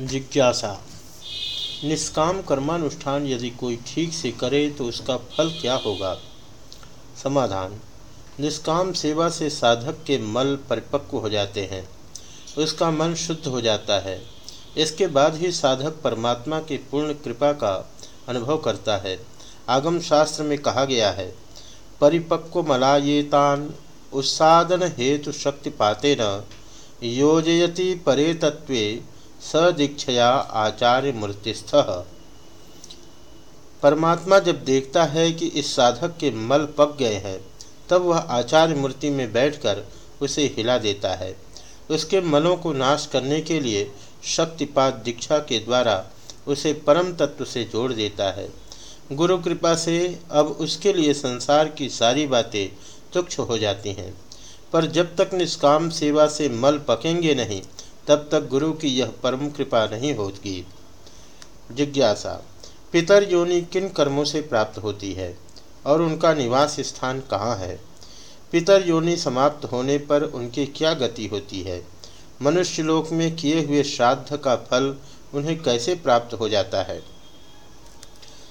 जिज्ञासा। निष्काम कर्मानुष्ठान यदि कोई ठीक से करे तो उसका फल क्या होगा? समाधान। निष्काम सेवा से साधक के मल परिपक्व हो जाते हैं। उसका मन शुद्ध हो जाता है। इसके बाद ही साधक परमात्मा की पूर्ण कृपा का अनुभव करता है। आगम शास्त्र में कहा गया है, परिपक्व मलायेतान उत्सादन हेतु शक्ति पाते न योजयति परे तत्वे सदीक्षया आचार्य मूर्तिस्थ परमात्मा जब देखता है कि इस साधक के मल पक गए हैं, तब वह आचार्य मूर्ति में बैठकर उसे हिला देता है। उसके मलों को नाश करने के लिए शक्तिपात दीक्षा के द्वारा उसे परम तत्व से जोड़ देता है। गुरु कृपा से अब उसके लिए संसार की सारी बातें तुक्ष हो जाती हैं। पर जब तक निष्काम सेवा से मल पकेंगे नहीं तब तक गुरु की यह परम कृपा नहीं होगी। जिज्ञासा, पितर योनि किन कर्मों से प्राप्त होती है, और उनका निवास स्थान कहाँ है? पितर योनि समाप्त होने पर उनकी क्या गति होती है? मनुष्य लोक में किए हुए श्राद्ध का फल उन्हें कैसे प्राप्त हो जाता है?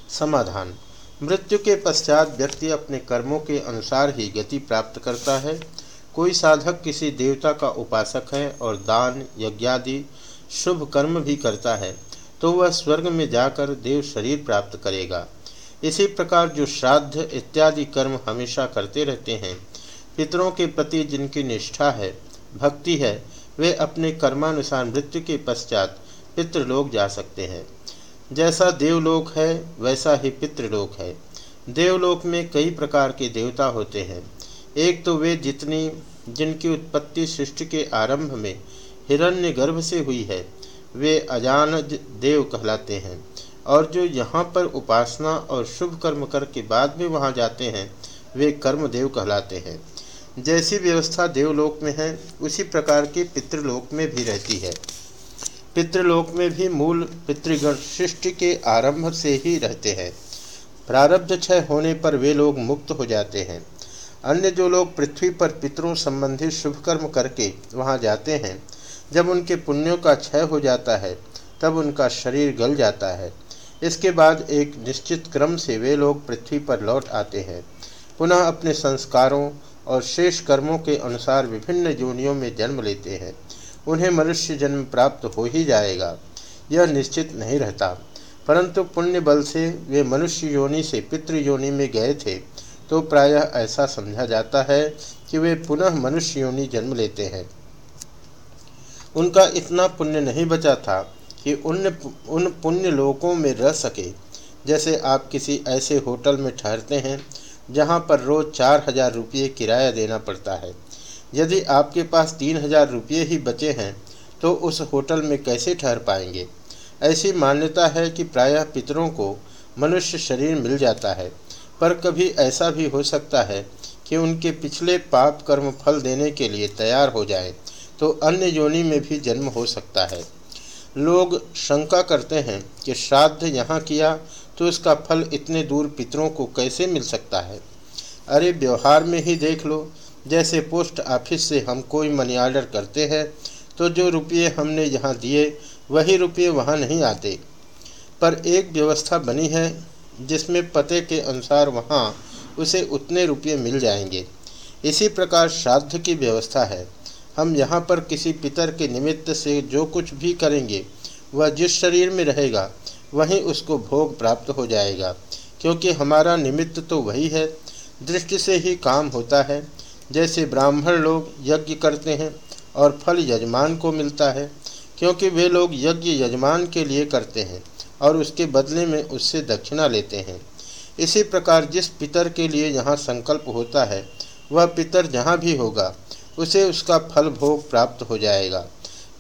समाधान, मृत्यु के पश्चात व्यक्ति अपने कर्मों के अनुसार ही गति प्राप्त करता है कोई साधक किसी देवता का उपासक है और दान, यज्ञादि, शुभ कर्म भी करता है तो वह स्वर्ग में जाकर देव शरीर प्राप्त करेगा। इसी प्रकार जो श्राद्ध इत्यादि कर्म हमेशा करते रहते हैं, पितरों के प्रति जिनकी निष्ठा है, भक्ति है, वे अपने कर्मानुसार मृत्यु के पश्चात पितृलोक जा सकते हैं। जैसा देवलोक है, वैसा ही पितृलोक है। देवलोक में कई प्रकार के देवता होते हैं। एक तो वे जितनी, जिनकी उत्पत्ति सृष्टि के आरंभ में हिरण्य गर्भ से हुई है, वे अजान देव कहलाते हैं। और जो यहाँ पर उपासना और शुभ कर्म कर के बाद भी वहाँ जाते हैं, वे कर्मदेव कहलाते हैं। जैसी व्यवस्था देवलोक में है, उसी प्रकार की पितृलोक में भी रहती है। पितृलोक में भी मूल पितृगण सृष्टि के आरंभ से ही रहते हैं। प्रारब्ध क्षय होने पर वे लोग मुक्त हो जाते हैं। अन्य जो लोग पृथ्वी पर पितरों संबंधी शुभ कर्म करके वहाँ जाते हैं, जब उनके पुण्यों का क्षय हो जाता है, तब उनका शरीर गल जाता है। इसके बाद एक निश्चित क्रम से वे लोग पृथ्वी पर लौट आते हैं। पुनः अपने संस्कारों और शेष कर्मों के अनुसार विभिन्न योनियों में जन्म लेते हैं। उन्हें मनुष्य जन्म प्राप्त हो ही जाएगा, यह निश्चित नहीं रहता। परंतु पुण्य बल से वे मनुष्य योनि से पितृ योनि में गए थे। तो प्रायः ऐसा समझा जाता है कि वे पुनः मनुष्य योनि जन्म लेते हैं। उनका इतना पुण्य नहीं बचा था कि उन उन पुण्य लोकों में रह सके। जैसे आप किसी ऐसे होटल में ठहरते हैं, जहाँ पर रोज़ चार हज़ार रुपये किराया देना पड़ता है। यदि आपके पास तीन हज़ार रुपये ही बचे हैं तो उस होटल में कैसे ठहर पाएँगे? ऐसी मान्यता है कि प्रायः पितरों को मनुष्य शरीर मिल जाता है। पर कभी ऐसा भी हो सकता है कि उनके पिछले पाप कर्म फल देने के लिए तैयार हो जाए तो अन्य योनि में भी जन्म हो सकता है। लोग शंका करते हैं कि श्राद्ध यहाँ किया तो उसका फल इतने दूर पितरों को कैसे मिल सकता है? अरे, व्यवहार में ही देख लो। जैसे पोस्ट ऑफ़िस से हम कोई मनी ऑर्डर करते हैं तो जो रुपये हमने यहाँ दिए, वही रुपये वहाँ नहीं आते। पर एक व्यवस्था बनी है जिसमें पते के अनुसार वहाँ उसे उतने रुपये मिल जाएँगे। इसी प्रकार श्राद्ध की व्यवस्था है। हम यहाँ पर किसी पितर के निमित्त से जो कुछ भी करेंगे, वह जिस शरीर में रहेगा, वहीं उसको भोग प्राप्त हो जाएगा। क्योंकि हमारा निमित्त तो वही है। दृष्टि से ही काम होता है। जैसे ब्राह्मण लोग यज्ञ करते हैं और फल यजमान को मिलता है, क्योंकि वे लोग यज्ञ यजमान के लिए करते हैं। और उसके बदले में उससे दक्षिणा लेते हैं। इसी प्रकार जिस पितर के लिए यहाँ संकल्प होता है, वह पितर जहाँ भी होगा, उसे उसका फल भोग प्राप्त हो जाएगा।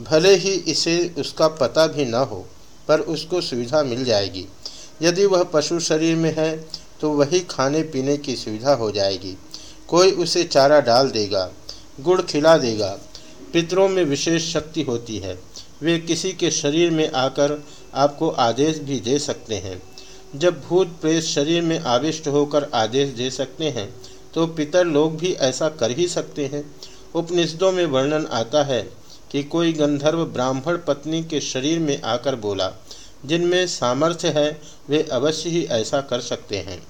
भले ही इसे उसका पता भी न हो, पर उसको सुविधा मिल जाएगी। यदि वह पशु शरीर में है तो वही खाने पीने की सुविधा हो जाएगी। कोई उसे चारा डाल देगा, गुड़ खिला देगा। पितरों में विशेष शक्ति होती है। वे किसी के शरीर में आकर आपको आदेश भी दे सकते हैं। जब भूत प्रेत शरीर में आविष्ट होकर आदेश दे सकते हैं तो पितर लोग भी ऐसा कर ही सकते हैं। उपनिषदों में वर्णन आता है कि कोई गंधर्व ब्राह्मण पत्नी के शरीर में आकर बोला, जिनमें सामर्थ्य है, वे अवश्य ही ऐसा कर सकते हैं।